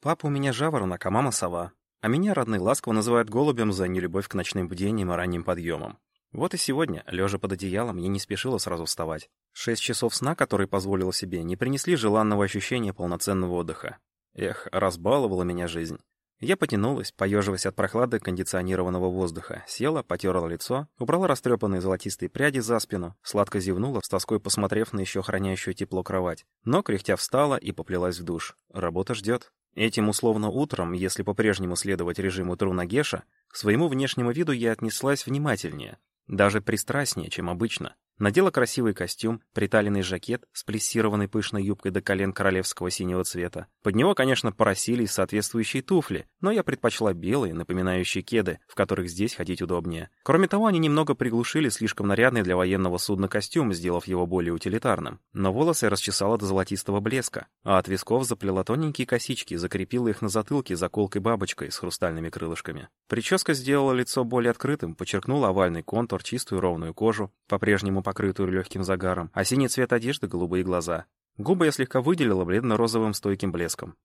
Папа у меня жаворонок, а мама сова. А меня родные ласково называют голубем за нелюбовь к ночным бдениям и ранним подъемам. Вот и сегодня, лежа под одеялом, я не спешила сразу вставать. Шесть часов сна, которые позволила себе, не принесли желанного ощущения полноценного отдыха. Эх, разбаловала меня жизнь. Я потянулась, поеживаясь от прохлады кондиционированного воздуха, села, потерла лицо, убрала растрепанные золотистые пряди за спину, сладко зевнула, с тоской посмотрев на еще хранящую тепло кровать, но кряхтя встала и поплелась в душ. Работа ждет. Этим условно утром, если по-прежнему следовать режиму Трунагеша, к своему внешнему виду я отнеслась внимательнее, даже пристрастнее, чем обычно. Надела красивый костюм, приталенный жакет с плессированной пышной юбкой до колен королевского синего цвета. Под него, конечно, поросились соответствующие туфли, но я предпочла белые, напоминающие кеды, в которых здесь ходить удобнее. Кроме того, они немного приглушили слишком нарядный для военного судна костюм, сделав его более утилитарным. Но волосы расчесала до золотистого блеска, а от висков заплела тоненькие косички, закрепила их на затылке заколкой-бабочкой с хрустальными крылышками. Прическа сделала лицо более открытым, подчеркнула овальный контур, чистую ровную кожу, по-прежнему покрытую легким загаром, а синий цвет одежды — голубые глаза. Губы я слегка выделила бледно-розовым стойким блеском.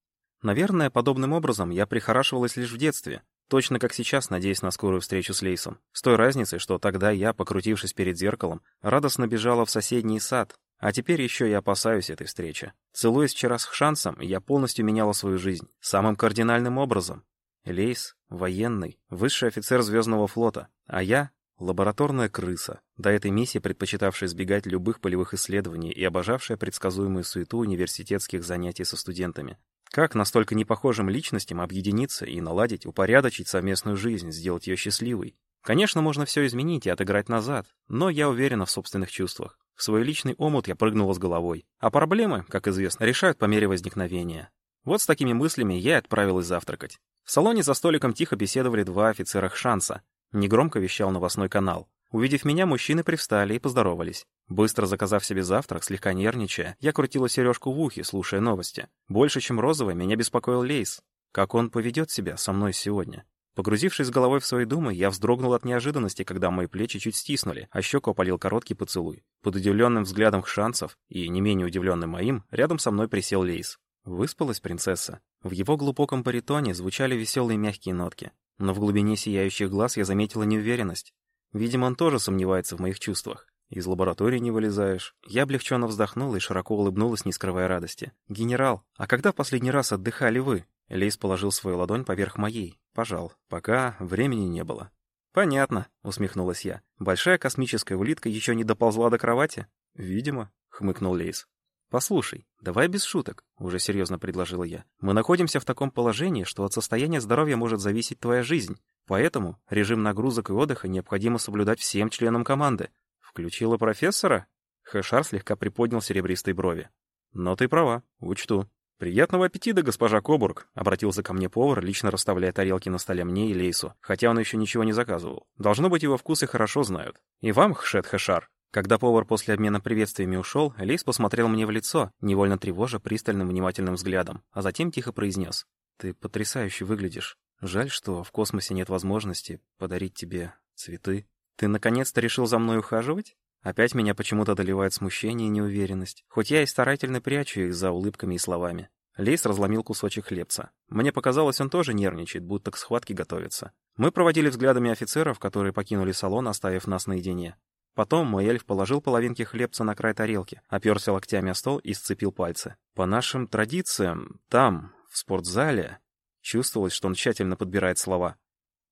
Наверное, подобным образом я прихорашивалась лишь в детстве, точно как сейчас, надеясь на скорую встречу с Лейсом. С той разницей, что тогда я, покрутившись перед зеркалом, радостно бежала в соседний сад, а теперь еще я опасаюсь этой встречи. Целуясь вчера с Хшансом, я полностью меняла свою жизнь. Самым кардинальным образом. Лейс — военный, высший офицер Звездного флота, а я Лабораторная крыса, до этой миссии предпочитавшая избегать любых полевых исследований и обожавшая предсказуемую суету университетских занятий со студентами. Как настолько непохожим личностям объединиться и наладить, упорядочить совместную жизнь, сделать ее счастливой? Конечно, можно все изменить и отыграть назад, но я уверена в собственных чувствах. В свой личный омут я прыгнула с головой. А проблемы, как известно, решают по мере возникновения. Вот с такими мыслями я и отправилась завтракать. В салоне за столиком тихо беседовали два офицера Хшанса, Негромко вещал новостной канал. Увидев меня, мужчины привстали и поздоровались. Быстро заказав себе завтрак, слегка нервничая, я крутила сережку в ухе, слушая новости. Больше, чем розовый, меня беспокоил Лейс. Как он поведет себя со мной сегодня? Погрузившись головой в свои думы, я вздрогнула от неожиданности, когда мои плечи чуть стиснули, а щеку опалил короткий поцелуй. Под удивленным взглядом хшансов и не менее удивленным моим, рядом со мной присел Лейс. Выспалась принцесса. В его глубоком баритоне звучали веселые мягкие нотки. Но в глубине сияющих глаз я заметила неуверенность. Видимо, он тоже сомневается в моих чувствах. Из лаборатории не вылезаешь. Я облегченно вздохнула и широко улыбнулась, не скрывая радости. «Генерал, а когда в последний раз отдыхали вы?» Лейс положил свою ладонь поверх моей. Пожал. Пока времени не было. «Понятно», — усмехнулась я. «Большая космическая улитка еще не доползла до кровати?» «Видимо», — хмыкнул Лейс. «Послушай, давай без шуток», — уже серьезно предложила я. «Мы находимся в таком положении, что от состояния здоровья может зависеть твоя жизнь. Поэтому режим нагрузок и отдыха необходимо соблюдать всем членам команды». «Включила профессора?» Хэшар слегка приподнял серебристые брови. «Но ты права, учту». «Приятного аппетита, госпожа Кобург», — обратился ко мне повар, лично расставляя тарелки на столе мне и Лейсу, хотя он еще ничего не заказывал. Должно быть, его вкусы хорошо знают. «И вам, Хшет Хэшар», когда повар после обмена приветствиями ушел, Лейс посмотрел мне в лицо, невольно тревожа пристальным внимательным взглядом, а затем тихо произнес. «Ты потрясающе выглядишь. Жаль, что в космосе нет возможности подарить тебе цветы. Ты наконец-то решил за мной ухаживать?» Опять меня почему-то доливает смущение и неуверенность, хоть я и старательно прячу их за улыбками и словами. Лейс разломил кусочек хлебца. Мне показалось, он тоже нервничает, будто к схватке готовится. Мы проводили взглядами офицеров, которые покинули салон, оставив нас наедине. Потом мой эльф положил половинки хлебца на край тарелки, оперся локтями о стол и сцепил пальцы. По нашим традициям, там, в спортзале, чувствовалось, что он тщательно подбирает слова.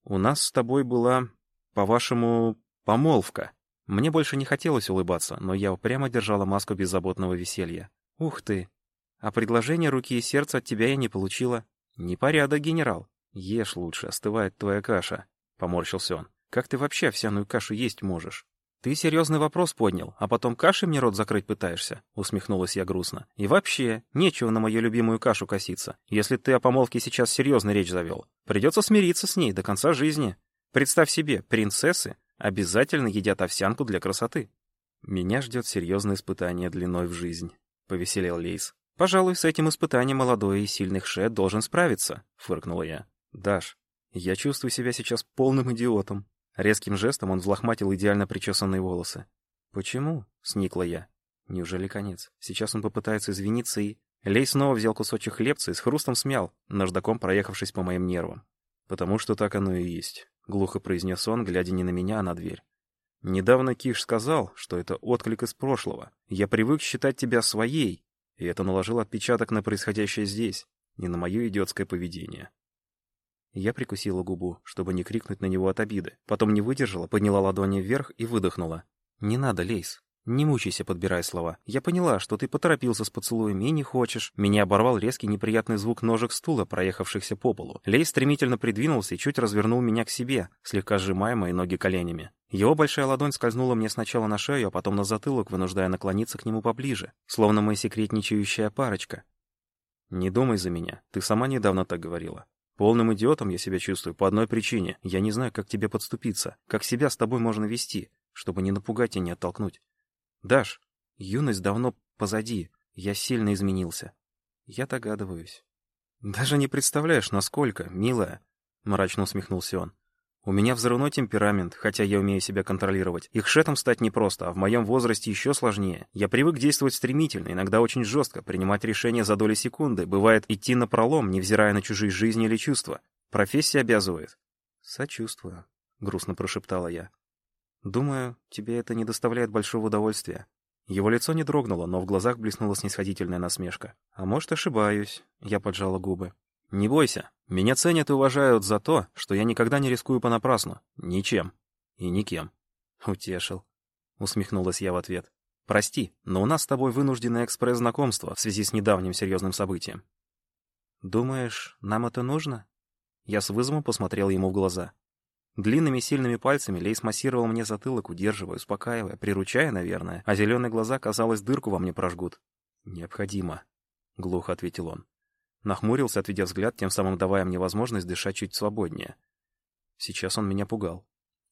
У нас с тобой была, по-вашему, помолвка. Мне больше не хотелось улыбаться, но я упрямо держала маску беззаботного веселья. Ух ты! А предложение руки и сердца от тебя я не получила. Непорядок, генерал. Ешь лучше, остывает твоя каша. Поморщился он. Как ты вообще овсяную кашу есть можешь? «Ты серьезный вопрос поднял, а потом кашей мне рот закрыть пытаешься?» — усмехнулась я грустно. «И вообще, нечего на мою любимую кашу коситься, если ты о помолвке сейчас серьезно речь завел. Придется смириться с ней до конца жизни. Представь себе, принцессы обязательно едят овсянку для красоты». «Меня ждет серьезное испытание длиной в жизнь», — повеселел Лейс. «Пожалуй, с этим испытанием молодой и сильный Ше должен справиться», — фыркнула я. «Даш, я чувствую себя сейчас полным идиотом», Резким жестом он взлохматил идеально причесанные волосы. «Почему?» — сникла я. «Неужели конец? Сейчас он попытается извиниться и...» Лей снова взял кусочек хлебца и с хрустом смял, наждаком проехавшись по моим нервам. «Потому что так оно и есть», — глухо произнес он, глядя не на меня, а на дверь. «Недавно Киш сказал, что это отклик из прошлого. Я привык считать тебя своей, и это наложило отпечаток на происходящее здесь, не на мое идиотское поведение». Я прикусила губу, чтобы не крикнуть на него от обиды. Потом не выдержала, подняла ладони вверх и выдохнула. «Не надо, Лейс. Не мучайся, подбирая слова. Я поняла, что ты поторопился с поцелуями и не хочешь. Меня оборвал резкий неприятный звук ножек стула, проехавшихся по полу. Лейс стремительно придвинулся и чуть развернул меня к себе, слегка сжимая мои ноги коленями. Его большая ладонь скользнула мне сначала на шею, а потом на затылок, вынуждая наклониться к нему поближе, словно мы секретничающая парочка. «Не думай за меня. Ты сама недавно так говорила. Полным идиотом я себя чувствую по одной причине. Я не знаю, как тебе подступиться, как себя с тобой можно вести, чтобы не напугать и не оттолкнуть. Даш, юность давно позади. Я сильно изменился. Я догадываюсь. Даже не представляешь, насколько, милая, мрачно усмехнулся он. У меня взрывной темперамент, хотя я умею себя контролировать. И хшетом стать непросто, а в моем возрасте еще сложнее. Я привык действовать стремительно, иногда очень жестко, принимать решения за доли секунды. Бывает идти на пролом, невзирая на чужие жизни или чувства. Профессия обязывает. Сочувствую, грустно прошептала я. Думаю, тебе это не доставляет большого удовольствия. Его лицо не дрогнуло, но в глазах блеснула снисходительная насмешка. А может, ошибаюсь. Я поджала губы. «Не бойся. Меня ценят и уважают за то, что я никогда не рискую понапрасну. Ничем. И никем». «Утешил», — усмехнулась я в ответ. «Прости, но у нас с тобой вынужденное экспресс-знакомство в связи с недавним серьезным событием». «Думаешь, нам это нужно?» Я с вызовом посмотрел ему в глаза. Длинными сильными пальцами Лейс массировал мне затылок, удерживая, успокаивая, приручая, наверное, а зеленые глаза, казалось, дырку во мне прожгут. «Необходимо», — глухо ответил он. Нахмурился, отведя взгляд, тем самым давая мне возможность дышать чуть свободнее. Сейчас он меня пугал.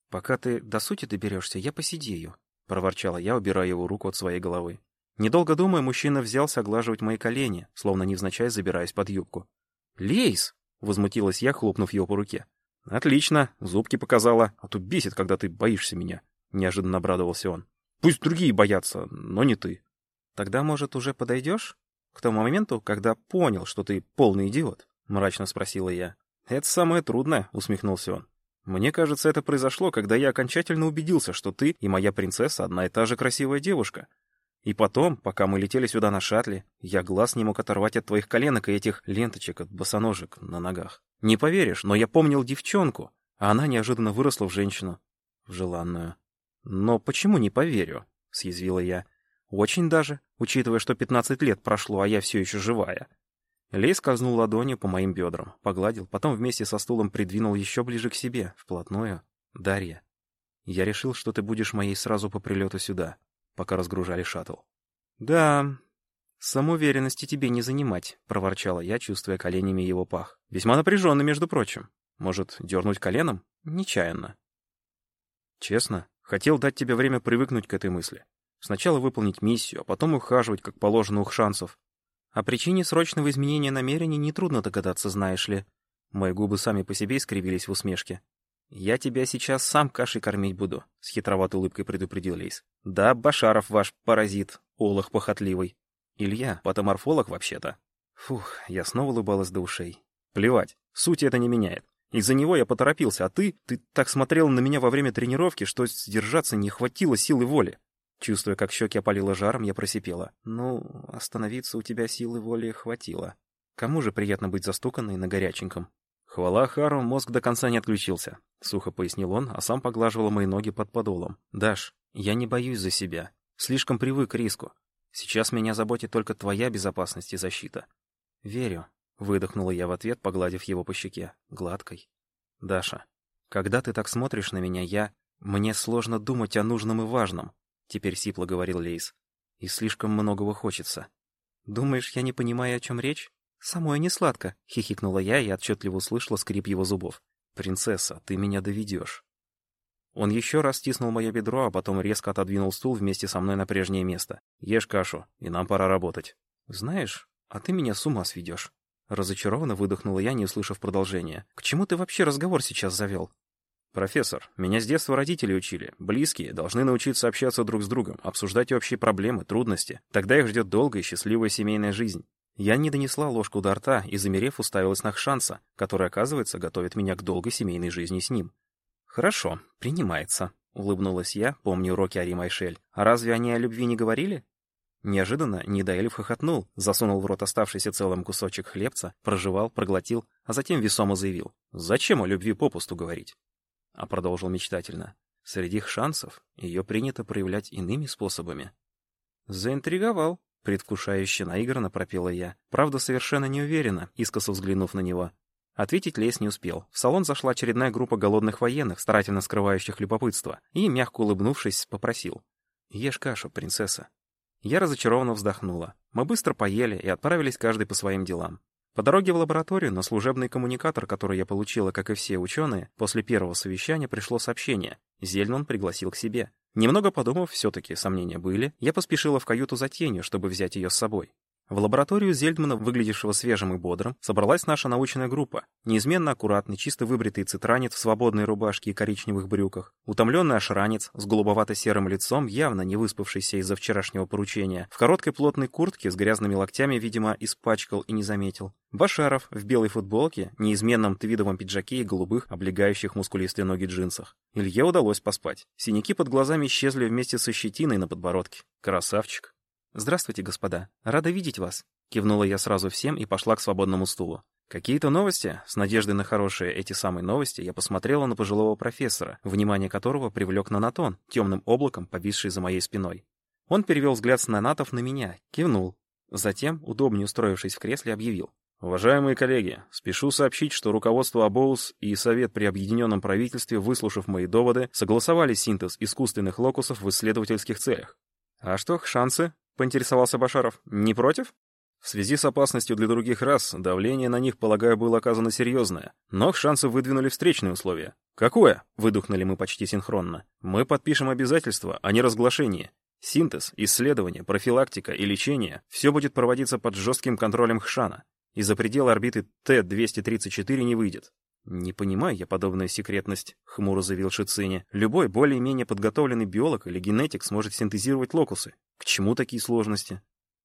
«Пока ты до сути доберешься, я посидею», — проворчала я, убирая его руку от своей головы. Недолго думая, мужчина взялся оглаживать мои колени, словно невзначай забираясь под юбку. «Лейс!» — возмутилась я, хлопнув его по руке. «Отлично, зубки показала, а то бесит, когда ты боишься меня», — неожиданно обрадовался он. «Пусть другие боятся, но не ты». «Тогда, может, уже подойдешь?» «К тому моменту, когда понял, что ты полный идиот?» — мрачно спросила я. «Это самое трудное», — усмехнулся он. «Мне кажется, это произошло, когда я окончательно убедился, что ты и моя принцесса одна и та же красивая девушка. И потом, пока мы летели сюда на шаттле, я глаз не мог оторвать от твоих коленок и этих ленточек от босоножек на ногах. Не поверишь, но я помнил девчонку, а она неожиданно выросла в женщину. В желанную. «Но почему не поверю?» — съязвила я. Очень даже, учитывая, что 15 лет прошло, а я все еще живая. Лей скользнул ладонью по моим бедрам, погладил, потом вместе со стулом придвинул еще ближе к себе, вплотную. «Дарья, я решил, что ты будешь моей сразу по прилету сюда, пока разгружали шаттл». «Да, самоуверенности тебе не занимать», — проворчала я, чувствуя коленями его пах. «Весьма напряженный, между прочим. Может, дернуть коленом? Нечаянно». «Честно, хотел дать тебе время привыкнуть к этой мысли. Сначала выполнить миссию, а потом ухаживать, как положено у шансов. О причине срочного изменения намерений нетрудно догадаться, знаешь ли. Мои губы сами по себе искривились в усмешке. «Я тебя сейчас сам кашей кормить буду», — с хитроватой улыбкой предупредил Лейс. «Да, Башаров ваш паразит, олах похотливый. Илья, патоморфолог вообще-то». Фух, я снова улыбалась до ушей. «Плевать, суть это не меняет. Из-за него я поторопился, а ты... Ты так смотрел на меня во время тренировки, что сдержаться не хватило силы воли. Чувствуя, как щеки опалило жаром, я просипела. «Ну, остановиться у тебя силы воли хватило. Кому же приятно быть застуканной на горяченьком?» «Хвала Хару, мозг до конца не отключился», — сухо пояснил он, а сам поглаживал мои ноги под подолом. «Даш, я не боюсь за себя. Слишком привык к риску. Сейчас меня заботит только твоя безопасность и защита». «Верю», — выдохнула я в ответ, погладив его по щеке, гладкой. «Даша, когда ты так смотришь на меня, я... Мне сложно думать о нужном и важном. Теперь сипло говорил Лейс. И слишком многого хочется. Думаешь, я не понимаю, о чем речь? Самое не сладко, хихикнула я и отчетливо услышала скрип его зубов. Принцесса, ты меня доведешь. Он еще раз стиснул мое бедро, а потом резко отодвинул стул вместе со мной на прежнее место. Ешь кашу, и нам пора работать. Знаешь, а ты меня с ума сведешь. Разочарованно выдохнула я, не услышав продолжения. К чему ты вообще разговор сейчас завел? «Профессор, меня с детства родители учили. Близкие должны научиться общаться друг с другом, обсуждать общие проблемы, трудности. Тогда их ждет долгая и счастливая семейная жизнь. Я не донесла ложку до рта и, замерев, уставилась на Хшанса, который, оказывается, готовит меня к долгой семейной жизни с ним. «Хорошо, принимается», — улыбнулась я, помню уроки Ари Майшель. «А разве они о любви не говорили?» Неожиданно Нидаэлев хохотнул, засунул в рот оставшийся целым кусочек хлебца, прожевал, проглотил, а затем весомо заявил. «Зачем о любви попусту говорить?» А продолжил мечтательно. «Среди шансов ее принято проявлять иными способами». «Заинтриговал», — предвкушающе наигранно пропела я. Правда, совершенно не уверена, искоса взглянув на него. Ответить Лес не успел. В салон зашла очередная группа голодных военных, старательно скрывающих любопытство, и, мягко улыбнувшись, попросил. «Ешь кашу, принцесса». Я разочарованно вздохнула. Мы быстро поели и отправились каждый по своим делам. По дороге в лабораторию на служебный коммуникатор, который я получила, как и все ученые, после первого совещания пришло сообщение. Зельман пригласил к себе. Немного подумав, все-таки сомнения были, я поспешила в каюту за тенью, чтобы взять ее с собой. В лабораторию Зельдмана, выглядевшего свежим и бодрым, собралась наша научная группа. Неизменно аккуратный, чисто выбритый цитранец в свободной рубашке и коричневых брюках, утомленный ошранец с голубовато-серым лицом, явно не выспавшийся из-за вчерашнего поручения, в короткой плотной куртке с грязными локтями, видимо, испачкал и не заметил. Башаров в белой футболке, неизменном твидовом пиджаке и голубых, облегающих мускулистые ноги джинсах. Илье удалось поспать. Синяки под глазами исчезли вместе со щетиной на подбородке. Красавчик. «Здравствуйте, господа. Рада видеть вас». Кивнула я сразу всем и пошла к свободному стулу. Какие-то новости? С надеждой на хорошие эти самые новости я посмотрела на пожилого профессора, внимание которого привлек нанотон, темным облаком, повисший за моей спиной. Он перевел взгляд с нанатов на меня, кивнул. Затем, удобнее устроившись в кресле, объявил. Уважаемые коллеги, спешу сообщить, что руководство АБОУС и Совет при Объединенном правительстве, выслушав мои доводы, согласовали синтез искусственных локусов в исследовательских целях. А что, шансы? Поинтересовался Башаров. «Не против?» В связи с опасностью для других рас, давление на них, полагаю, было оказано серьезное. Но шансы выдвинули встречные условия. «Какое?» — выдохнули мы почти синхронно. «Мы подпишем обязательства, а не разглашение. Синтез, исследование, профилактика и лечение — все будет проводиться под жестким контролем Хшана. И за пределы орбиты Т-234 не выйдет. «Не понимаю я подобную секретность», — хмуро заявил Шицини. «Любой более-менее подготовленный биолог или генетик сможет синтезировать локусы. К чему такие сложности?»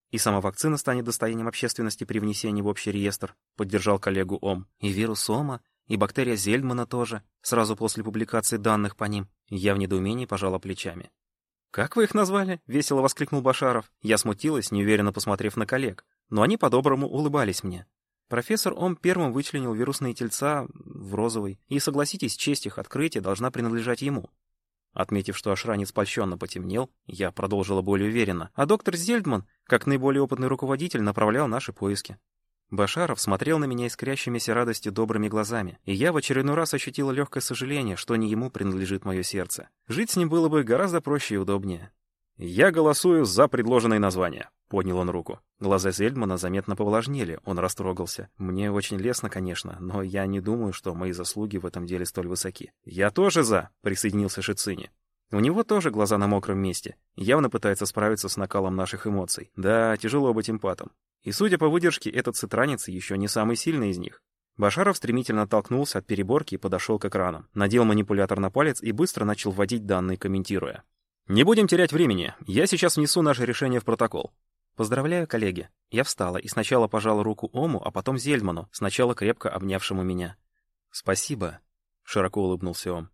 «И сама вакцина станет достоянием общественности при внесении в общий реестр», — поддержал коллегу Ом. «И вирус Ома, и бактерия Зельдмана тоже, сразу после публикации данных по ним». Я в недоумении пожала плечами. «Как вы их назвали?» — весело воскликнул Башаров. Я смутилась, неуверенно посмотрев на коллег. Но они по-доброму улыбались мне. Профессор Ом первым вычленил вирусные тельца в розовый, и, согласитесь, честь их открытия должна принадлежать ему. Отметив, что ошранец польщенно потемнел, я продолжила более уверенно, а доктор Зельдман, как наиболее опытный руководитель, направлял наши поиски. Башаров смотрел на меня искрящимися радостью добрыми глазами, и я в очередной раз ощутила легкое сожаление, что не ему принадлежит мое сердце. Жить с ним было бы гораздо проще и удобнее. «Я голосую за предложенное название», — поднял он руку. Глаза Зельдмана заметно повлажнели, он растрогался. «Мне очень лестно, конечно, но я не думаю, что мои заслуги в этом деле столь высоки». «Я тоже за», — присоединился Шицини. У него тоже глаза на мокром месте, явно пытается справиться с накалом наших эмоций. Да, тяжело быть эмпатом. И судя по выдержке, этот цитранец еще не самый сильный из них. Башаров стремительно оттолкнулся от переборки и подошел к экранам. Надел манипулятор на палец и быстро начал вводить данные, комментируя. «Не будем терять времени. Я сейчас внесу наше решение в протокол». «Поздравляю, коллеги». Я встала и сначала пожала руку Ому, а потом Зельдману, сначала крепко обнявшему меня. «Спасибо», — широко улыбнулся он.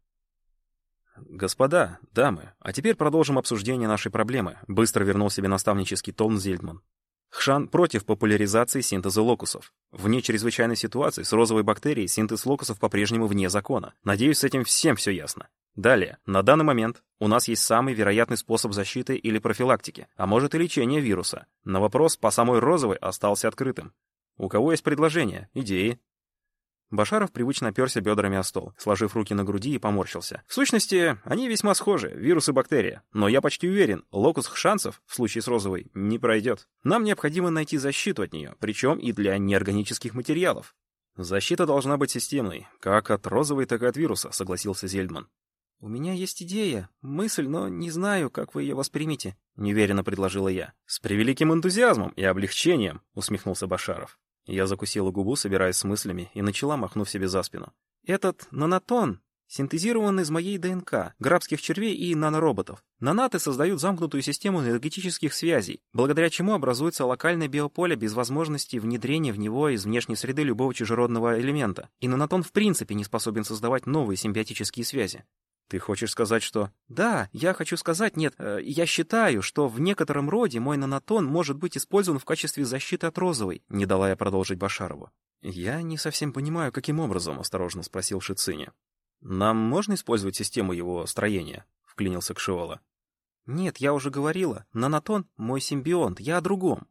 «Господа, дамы, а теперь продолжим обсуждение нашей проблемы», — быстро вернул себе наставнический тон Зельдман. Хшан против популяризации синтеза локусов. Вне чрезвычайной ситуации с розовой бактерией синтез локусов по-прежнему вне закона. Надеюсь, с этим всем все ясно. Далее, на данный момент у нас есть самый вероятный способ защиты или профилактики, а может и лечения вируса. На вопрос по самой розовой остался открытым. У кого есть предложения, идеи? Башаров привычно оперся бедрами о стол, сложив руки на груди и поморщился. В сущности, они весьма схожи, вирус и бактерия. Но я почти уверен, локус шансов, в случае с розовой, не пройдет. Нам необходимо найти защиту от нее, причем и для неорганических материалов. Защита должна быть системной, как от розовой, так и от вируса, согласился Зельдман. «У меня есть идея, мысль, но не знаю, как вы ее воспримете», — неуверенно предложила я. «С превеликим энтузиазмом и облегчением», — усмехнулся Башаров. Я закусила губу, собираясь с мыслями, и начала, махнув себе за спину. «Этот нанотон, синтезирован из моей ДНК, грабских червей и нанороботов. Нанаты создают замкнутую систему энергетических связей, благодаря чему образуется локальное биополе без возможности внедрения в него из внешней среды любого чужеродного элемента. И нанотон в принципе не способен создавать новые симбиотические связи. Ты хочешь сказать, что... Да, я хочу сказать, нет, э, я считаю, что в некотором роде мой нанотон может быть использован в качестве защиты от розовой, не дала я продолжить Башарову. Я не совсем понимаю, каким образом, осторожно спросил Шицини. Нам можно использовать систему его строения? Вклинился Кшиола. Нет, я уже говорила, нанотон — мой симбионт, я о другом.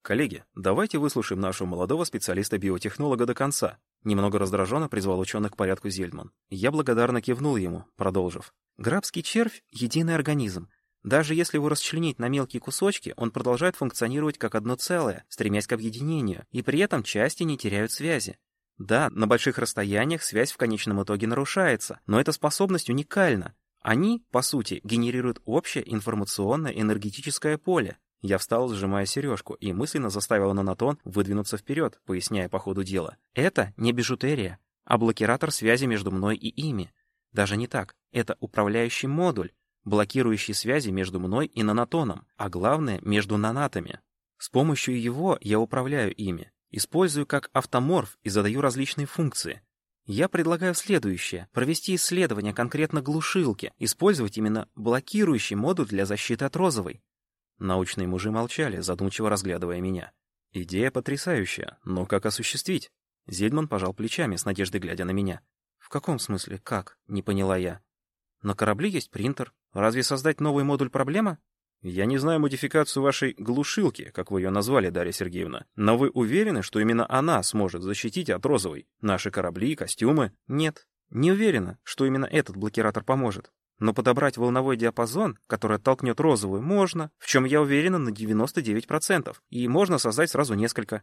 Коллеги, давайте выслушаем нашего молодого специалиста-биотехнолога до конца. Немного раздраженно призвал ученых к порядку Зельдман. Я благодарно кивнул ему, продолжив. Грабский червь — единый организм. Даже если его расчленить на мелкие кусочки, он продолжает функционировать как одно целое, стремясь к объединению, и при этом части не теряют связи. Да, на больших расстояниях связь в конечном итоге нарушается, но эта способность уникальна. Они, по сути, генерируют общее информационное энергетическое поле, я встал, сжимая сережку, и мысленно заставил Нанотон выдвинуться вперед, поясняя по ходу дела. Это не бижутерия, а блокиратор связи между мной и ими. Даже не так. Это управляющий модуль, блокирующий связи между мной и нанотоном, а главное, между нанатами. С помощью его я управляю ими, использую как автоморф и задаю различные функции. Я предлагаю следующее. Провести исследование конкретно глушилки, использовать именно блокирующий модуль для защиты от розовой. Научные мужи молчали, задумчиво разглядывая меня. Идея потрясающая, но как осуществить? Зельдман пожал плечами, с надеждой глядя на меня. В каком смысле? Как? Не поняла я. На корабле есть принтер. Разве создать новый модуль проблема? Я не знаю модификацию вашей глушилки, как вы ее назвали, Дарья Сергеевна, но вы уверены, что именно она сможет защитить от розовой? Наши корабли, костюмы? Нет, не уверена, что именно этот блокиратор поможет. Но подобрать волновой диапазон, который оттолкнет розовую, можно, в чем я уверена на 99%, и можно создать сразу несколько.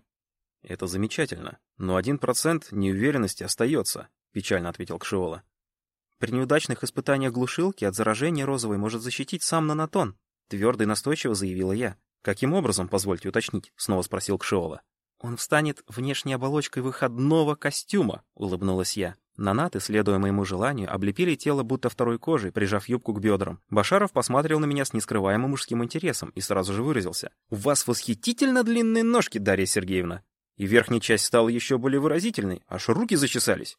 Это замечательно, но один процент неуверенности остается, печально ответил Кшиола. При неудачных испытаниях глушилки от заражения розовой может защитить сам нанотон, твердо и настойчиво заявила я. Каким образом, позвольте уточнить, снова спросил Кшиола. Он встанет внешней оболочкой выходного костюма, улыбнулась я. Нанаты, следуя моему желанию, облепили тело будто второй кожей, прижав юбку к бедрам. Башаров посмотрел на меня с нескрываемым мужским интересом и сразу же выразился. «У вас восхитительно длинные ножки, Дарья Сергеевна!» И верхняя часть стала еще более выразительной, аж руки зачесались.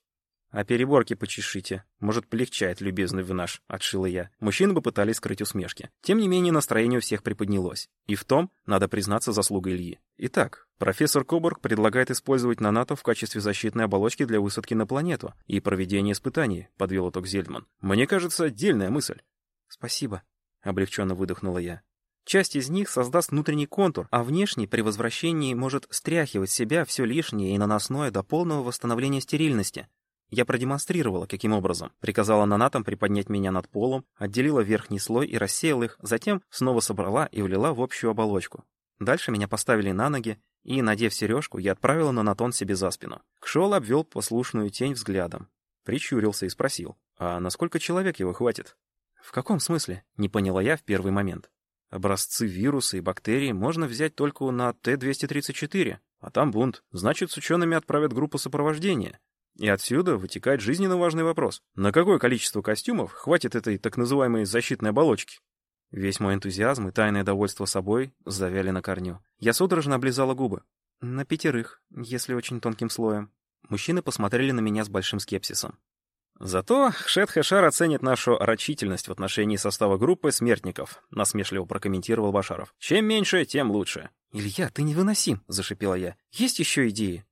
«А переборки почешите. Может, полегчает, любезный вы наш», — отшила я. Мужчины бы пытались скрыть усмешки. Тем не менее, настроение у всех приподнялось. И в том, надо признаться, заслуга Ильи. Итак, профессор Кобург предлагает использовать нанатов в качестве защитной оболочки для высадки на планету и проведения испытаний, подвел итог Зельдман. Мне кажется, отдельная мысль. Спасибо, облегченно выдохнула я. Часть из них создаст внутренний контур, а внешний при возвращении может стряхивать себя все лишнее и наносное до полного восстановления стерильности. Я продемонстрировала, каким образом. Приказала нанатам приподнять меня над полом, отделила верхний слой и рассеяла их, затем снова собрала и влила в общую оболочку. Дальше меня поставили на ноги, и, надев сережку, я отправила нанотон себе за спину. Кшол обвел послушную тень взглядом. Прищурился и спросил, а на сколько человек его хватит? В каком смысле? Не поняла я в первый момент. Образцы вируса и бактерий можно взять только на Т-234, а там бунт. Значит, с учеными отправят группу сопровождения. И отсюда вытекает жизненно важный вопрос. На какое количество костюмов хватит этой так называемой защитной оболочки? Весь мой энтузиазм и тайное довольство собой завяли на корню. Я судорожно облизала губы. На пятерых, если очень тонким слоем. Мужчины посмотрели на меня с большим скепсисом. Зато Шет Хэшар оценит нашу рачительность в отношении состава группы смертников, насмешливо прокомментировал Башаров. Чем меньше, тем лучше. Илья, ты невыносим, зашипела я. Есть еще идеи?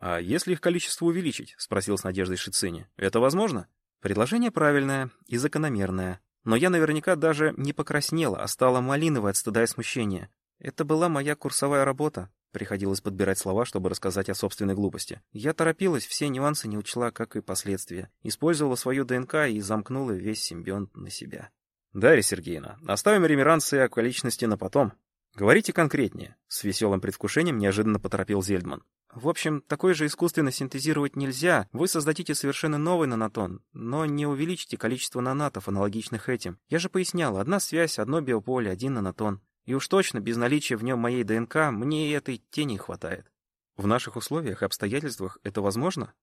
«А если их количество увеличить?» — спросил с надеждой Шицини. «Это возможно?» Предложение правильное и закономерное. Но я наверняка даже не покраснела, а стала малиновой от стыда и смущения. Это была моя курсовая работа. Приходилось подбирать слова, чтобы рассказать о собственной глупости. Я торопилась, все нюансы не учла, как и последствия. Использовала свою ДНК и замкнула весь симбионт на себя. «Дарья Сергеевна, оставим ремерансы о количности на потом. Говорите конкретнее», — с веселым предвкушением неожиданно поторопил Зельдман. В общем, такой же искусственно синтезировать нельзя. Вы создадите совершенно новый нанотон, но не увеличите количество нанатов, аналогичных этим. Я же пояснял, одна связь, одно биополе, один нанотон. И уж точно, без наличия в нем моей ДНК, мне и этой тени хватает. В наших условиях и обстоятельствах это возможно?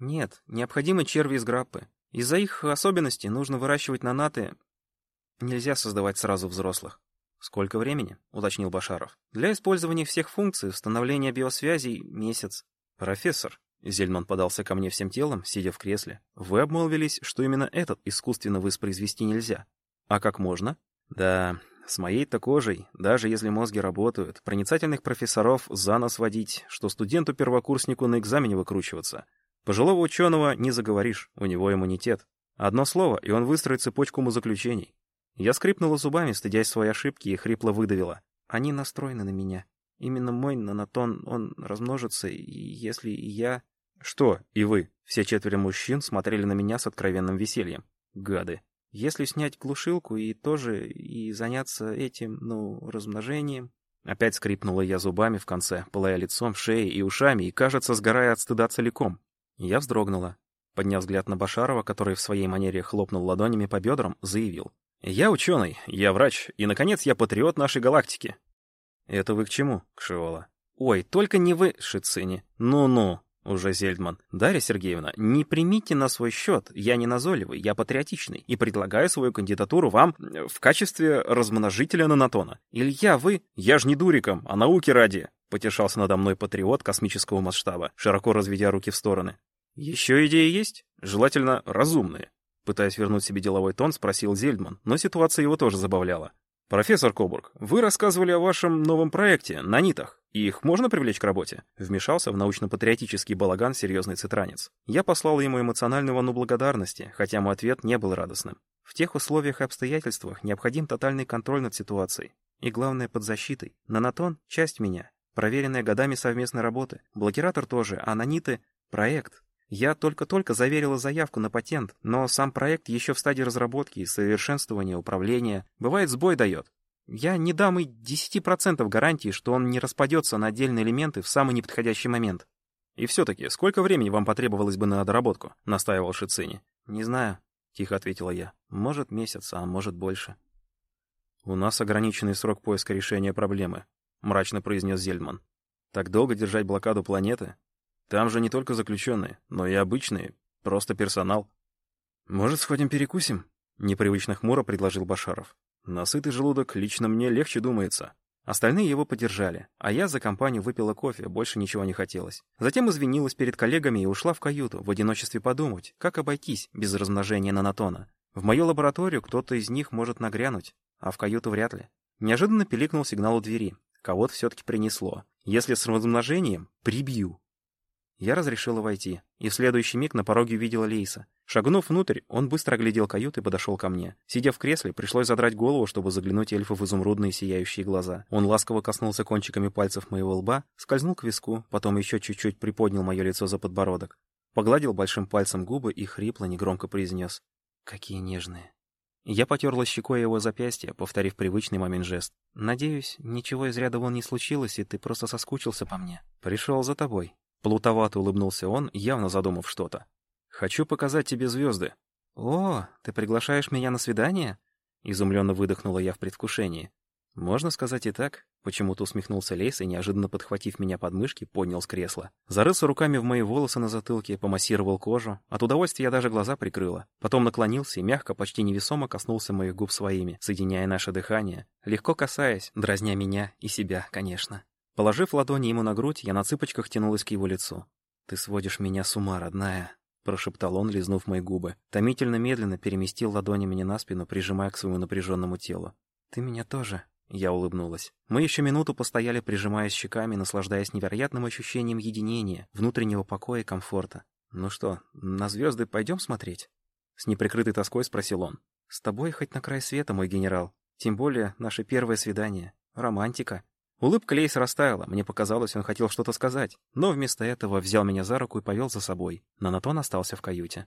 Нет, необходимы черви из граппы. Из-за их особенностей нужно выращивать нанаты. Нельзя создавать сразу взрослых. «Сколько времени?» — уточнил Башаров. «Для использования всех функций, установления биосвязей — месяц». «Профессор», — Зельман подался ко мне всем телом, сидя в кресле, «вы обмолвились, что именно этот искусственно воспроизвести нельзя. А как можно?» «Да, с моей-то кожей, даже если мозги работают, проницательных профессоров за нос водить, что студенту-первокурснику на экзамене выкручиваться. Пожилого ученого не заговоришь, у него иммунитет. Одно слово, и он выстроит цепочку умозаключений. Я скрипнула зубами, стыдясь своей ошибки, и хрипло выдавила. Они настроены на меня. Именно мой нанотон, он размножится, и если я... Что, и вы? Все четверо мужчин смотрели на меня с откровенным весельем. Гады. Если снять глушилку и тоже и заняться этим, ну, размножением... Опять скрипнула я зубами в конце, пылая лицом, шеей и ушами, и, кажется, сгорая от стыда целиком. Я вздрогнула. Подняв взгляд на Башарова, который в своей манере хлопнул ладонями по бедрам, заявил. «Я ученый, я врач, и, наконец, я патриот нашей галактики». «Это вы к чему, Кшиола?» «Ой, только не вы, Шицини. Ну-ну, уже Зельдман. «Дарья Сергеевна, не примите на свой счет. Я не назойливый, я патриотичный. И предлагаю свою кандидатуру вам в качестве размножителя нанотона. Илья, вы... Я ж не дуриком, а науки ради!» Потешался надо мной патриот космического масштаба, широко разведя руки в стороны. «Еще идеи есть? Желательно разумные». Пытаясь вернуть себе деловой тон, спросил Зельдман, но ситуация его тоже забавляла. «Профессор Кобург, вы рассказывали о вашем новом проекте, на нитах. Их можно привлечь к работе?» Вмешался в научно-патриотический балаган серьезный цитранец. Я послал ему эмоциональную волну благодарности, хотя мой ответ не был радостным. В тех условиях и обстоятельствах необходим тотальный контроль над ситуацией. И главное, под защитой. Нанотон — часть меня, проверенная годами совместной работы. Блокиратор тоже, а наниты — проект. Я только-только заверила заявку на патент, но сам проект еще в стадии разработки и совершенствования управления. Бывает, сбой дает. Я не дам и 10% гарантии, что он не распадется на отдельные элементы в самый неподходящий момент. «И все-таки, сколько времени вам потребовалось бы на доработку?» — настаивал Шицини. «Не знаю», — тихо ответила я. «Может, месяц, а может, больше». «У нас ограниченный срок поиска решения проблемы», — мрачно произнес Зельдман. «Так долго держать блокаду планеты? Там же не только заключенные, но и обычные, просто персонал. «Может, сходим перекусим?» — непривычно хмуро предложил Башаров. «Насытый желудок лично мне легче думается». Остальные его поддержали, а я за компанию выпила кофе, больше ничего не хотелось. Затем извинилась перед коллегами и ушла в каюту, в одиночестве подумать, как обойтись без размножения нанотона. В мою лабораторию кто-то из них может нагрянуть, а в каюту вряд ли. Неожиданно пиликнул сигнал у двери. Кого-то все-таки принесло. Если с размножением, прибью. Я разрешила войти, и в следующий миг на пороге увидела Лейса. Шагнув внутрь, он быстро оглядел кают и подошел ко мне. Сидя в кресле, пришлось задрать голову, чтобы заглянуть эльфу в изумрудные сияющие глаза. Он ласково коснулся кончиками пальцев моего лба, скользнул к виску, потом еще чуть-чуть приподнял мое лицо за подбородок. Погладил большим пальцем губы и хрипло, негромко произнес. «Какие нежные». Я потерла щекой его запястье, повторив привычный момент жест. «Надеюсь, ничего из ряда вон не случилось, и ты просто соскучился по мне. Пришел за тобой». Плутовато улыбнулся он, явно задумав что-то. «Хочу показать тебе звезды». «О, ты приглашаешь меня на свидание?» Изумленно выдохнула я в предвкушении. «Можно сказать и так?» Почему-то усмехнулся Лейс и, неожиданно подхватив меня под мышки, поднял с кресла. Зарылся руками в мои волосы на затылке, помассировал кожу. От удовольствия я даже глаза прикрыла. Потом наклонился и мягко, почти невесомо коснулся моих губ своими, соединяя наше дыхание, легко касаясь, дразня меня и себя, конечно. Положив ладони ему на грудь, я на цыпочках тянулась к его лицу. «Ты сводишь меня с ума, родная», — прошептал он, лизнув мои губы. Томительно медленно переместил ладони мне на спину, прижимая к своему напряженному телу. «Ты меня тоже?» Я улыбнулась. Мы еще минуту постояли, прижимаясь щеками, наслаждаясь невероятным ощущением единения, внутреннего покоя и комфорта. «Ну что, на звезды пойдем смотреть?» С неприкрытой тоской спросил он. «С тобой хоть на край света, мой генерал. Тем более наше первое свидание. Романтика». Улыбка Лейс растаяла, мне показалось, он хотел что-то сказать, но вместо этого взял меня за руку и повел за собой. Нанотон остался в каюте.